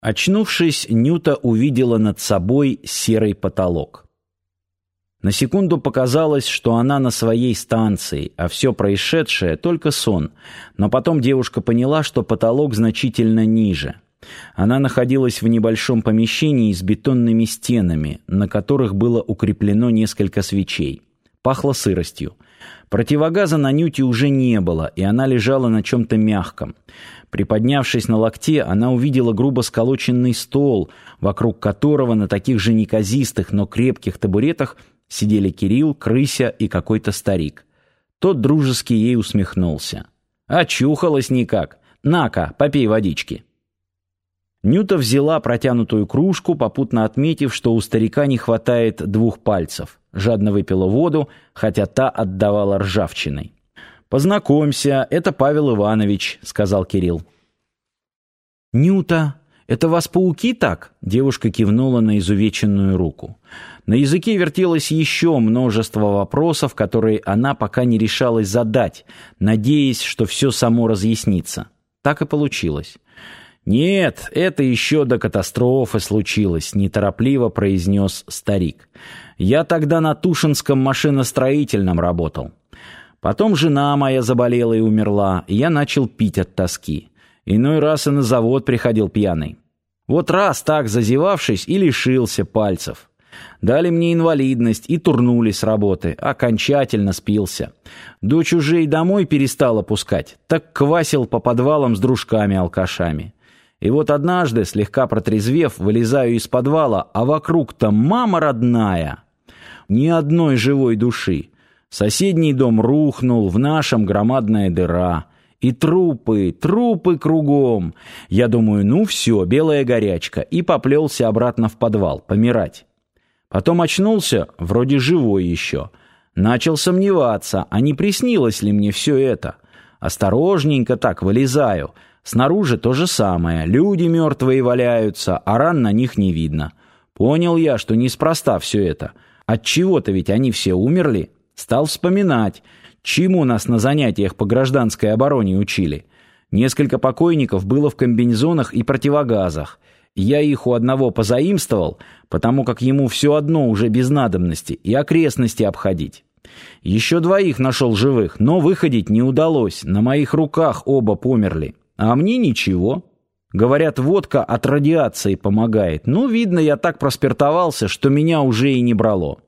Очнувшись, Нюта увидела над собой серый потолок. На секунду показалось, что она на своей станции, а все происшедшее — только сон. Но потом девушка поняла, что потолок значительно ниже. Она находилась в небольшом помещении с бетонными стенами, на которых было укреплено несколько свечей. Пахло сыростью. Противогаза на Нюте уже не было, и она лежала на чем-то мягком. Приподнявшись на локте, она увидела грубо сколоченный стол, вокруг которого на таких же неказистых, но крепких табуретах сидели Кирилл, Крыся и какой-то старик. Тот дружески ей усмехнулся. «Очухалась никак. На-ка, попей водички». Нюта взяла протянутую кружку, попутно отметив, что у старика не хватает двух пальцев. Жадно выпила воду, хотя та отдавала ржавчиной. «Познакомься, это Павел Иванович», — сказал Кирилл. «Нюта, это вас пауки так?» — девушка кивнула на изувеченную руку. На языке вертелось еще множество вопросов, которые она пока не решалась задать, надеясь, что все само разъяснится. Так и получилось. «Нет, это еще до катастрофы случилось», — неторопливо произнес старик. «Я тогда на Тушинском машиностроительном работал. Потом жена моя заболела и умерла, и я начал пить от тоски. Иной раз и на завод приходил пьяный. Вот раз так зазевавшись и лишился пальцев. Дали мне инвалидность и турнули с работы. Окончательно спился. Дочь уже и домой перестала пускать. Так квасил по подвалам с дружками-алкашами. И вот однажды, слегка протрезвев, вылезаю из подвала, а вокруг-то мама родная. Ни одной живой души. Соседний дом рухнул, в нашем громадная дыра. И трупы, трупы кругом. Я думаю, ну все, белая горячка. И поплелся обратно в подвал, помирать. Потом очнулся, вроде живой еще. Начал сомневаться, а не приснилось ли мне все это. Осторожненько так вылезаю. Снаружи то же самое. Люди мертвые валяются, а ран на них не видно. Понял я, что неспроста все это. От чего-то ведь они все умерли. Стал вспоминать, чему нас на занятиях по гражданской обороне учили. Несколько покойников было в комбинезонах и противогазах. Я их у одного позаимствовал, потому как ему все одно уже без надобности и окрестности обходить. Еще двоих нашел живых, но выходить не удалось, на моих руках оба померли. А мне ничего. Говорят, водка от радиации помогает. Ну, видно, я так проспиртовался, что меня уже и не брало.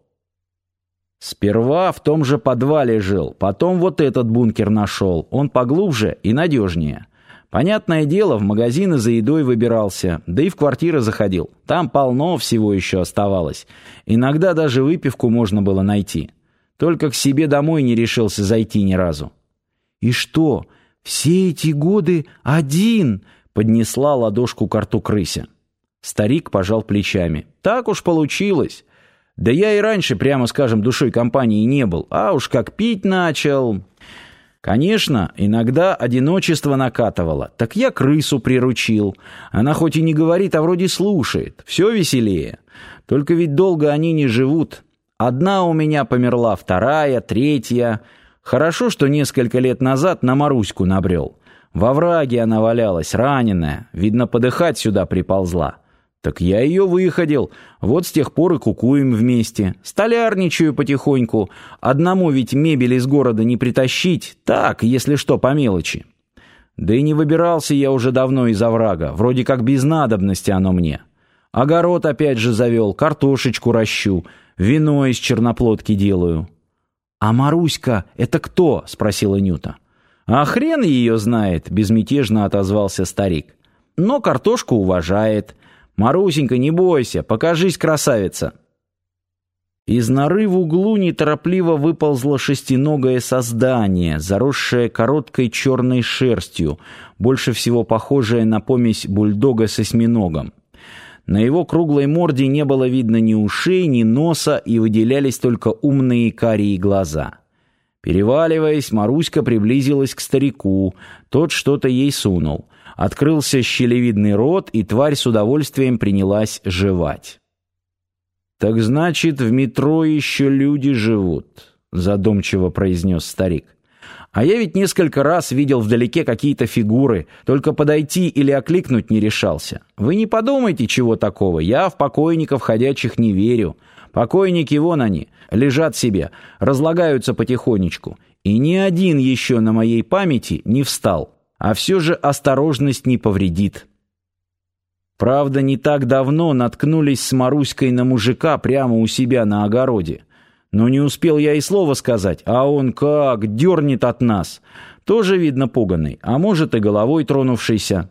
Сперва в том же подвале жил, потом вот этот бункер нашел. Он поглубже и надежнее. Понятное дело, в магазины за едой выбирался, да и в квартиры заходил. Там полно всего еще оставалось. Иногда даже выпивку можно было найти. Только к себе домой не решился зайти ни разу. «И что, «Все эти годы один!» — поднесла ладошку к рту крыся. Старик пожал плечами. «Так уж получилось. Да я и раньше, прямо скажем, душой компании не был, а уж как пить начал...» Конечно, иногда одиночество накатывало. Так я крысу приручил. Она хоть и не говорит, а вроде слушает. Все веселее. Только ведь долго они не живут. Одна у меня померла, вторая, третья. Хорошо, что несколько лет назад на Маруську набрел. Во враге она валялась, раненая. Видно, подыхать сюда приползла. Так я ее выходил. Вот с тех пор и кукуем вместе. Столярничаю потихоньку. Одному ведь мебель из города не притащить. Так, если что, по мелочи. Да и не выбирался я уже давно из оврага. Вроде как без надобности оно мне. Огород опять же завел, картошечку ращу, вино из черноплодки делаю. «А Маруська — это кто?» — спросила Нюта. «А хрен ее знает», — безмятежно отозвался старик. «Но картошку уважает. Марусенька, не бойся, покажись, красавица». Из норы в углу неторопливо выползло шестиногое создание, заросшее короткой черной шерстью, больше всего похожее на помесь бульдога с осьминогом. На его круглой морде не было видно ни ушей, ни носа, и выделялись только умные карие глаза. Переваливаясь, Маруська приблизилась к старику. Тот что-то ей сунул. Открылся щелевидный рот, и тварь с удовольствием принялась жевать. «Так значит, в метро еще люди живут», — задумчиво произнес старик. А я ведь несколько раз видел вдалеке какие-то фигуры, только подойти или окликнуть не решался. Вы не подумайте, чего такого, я в покойников ходячих не верю. Покойники вон они, лежат себе, разлагаются потихонечку. И ни один еще на моей памяти не встал. А все же осторожность не повредит. Правда, не так давно наткнулись с Маруськой на мужика прямо у себя на огороде. Но не успел я и слова сказать, а он как дернет от нас. Тоже, видно, пуганный, а может и головой тронувшийся.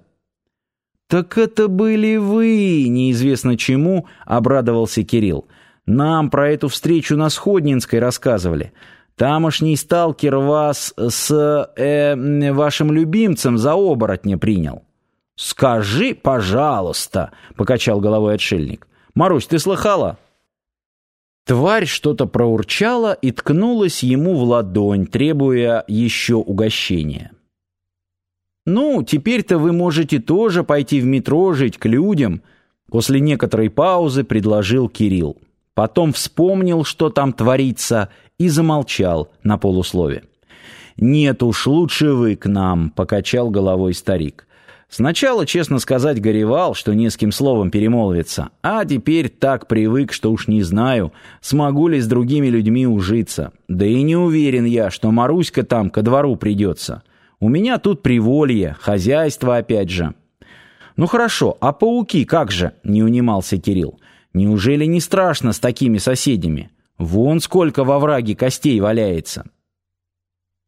«Так это были вы!» — неизвестно чему, — обрадовался Кирилл. «Нам про эту встречу на Сходнинской рассказывали. Тамошний сталкер вас с э, вашим любимцем за оборотня принял». «Скажи, пожалуйста», — покачал головой отшельник. «Марусь, ты слыхала?» Тварь что-то проурчала и ткнулась ему в ладонь, требуя еще угощения. «Ну, теперь-то вы можете тоже пойти в метро жить к людям», после некоторой паузы предложил Кирилл. Потом вспомнил, что там творится, и замолчал на полуслове. «Нет уж, лучше вы к нам», — покачал головой старик. Сначала, честно сказать, горевал, что не с кем словом перемолвиться, а теперь так привык, что уж не знаю, смогу ли с другими людьми ужиться. Да и не уверен я, что Маруська там ко двору придется. У меня тут приволье, хозяйство опять же. Ну хорошо, а пауки как же? Не унимался Кирилл. Неужели не страшно с такими соседями? Вон сколько во враге костей валяется.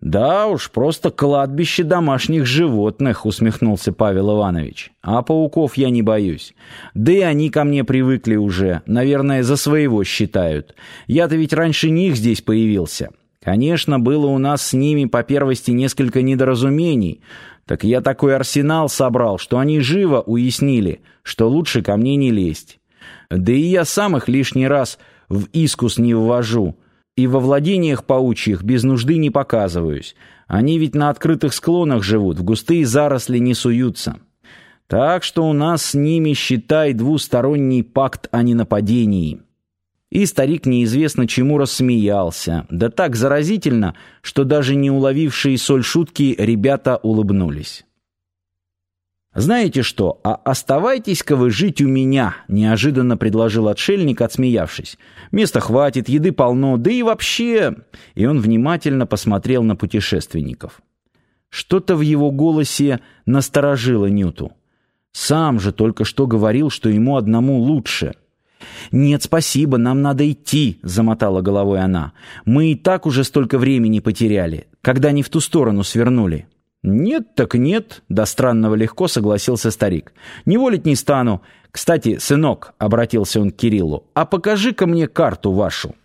«Да уж, просто кладбище домашних животных», — усмехнулся Павел Иванович. «А пауков я не боюсь. Да и они ко мне привыкли уже, наверное, за своего считают. Я-то ведь раньше них здесь появился. Конечно, было у нас с ними по первости несколько недоразумений. Так я такой арсенал собрал, что они живо уяснили, что лучше ко мне не лезть. Да и я сам их лишний раз в искус не ввожу» и во владениях паучьих без нужды не показываюсь. Они ведь на открытых склонах живут, в густые заросли не суются. Так что у нас с ними, считай, двусторонний пакт о ненападении». И старик неизвестно чему рассмеялся, да так заразительно, что даже не уловившие соль шутки ребята улыбнулись. «Знаете что, а оставайтесь-ка вы жить у меня», — неожиданно предложил отшельник, отсмеявшись. «Места хватит, еды полно, да и вообще...» И он внимательно посмотрел на путешественников. Что-то в его голосе насторожило Нюту. Сам же только что говорил, что ему одному лучше. «Нет, спасибо, нам надо идти», — замотала головой она. «Мы и так уже столько времени потеряли, когда не в ту сторону свернули». «Нет так нет», — до странного легко согласился старик. «Не волить не стану. Кстати, сынок», — обратился он к Кириллу, — «а покажи-ка мне карту вашу».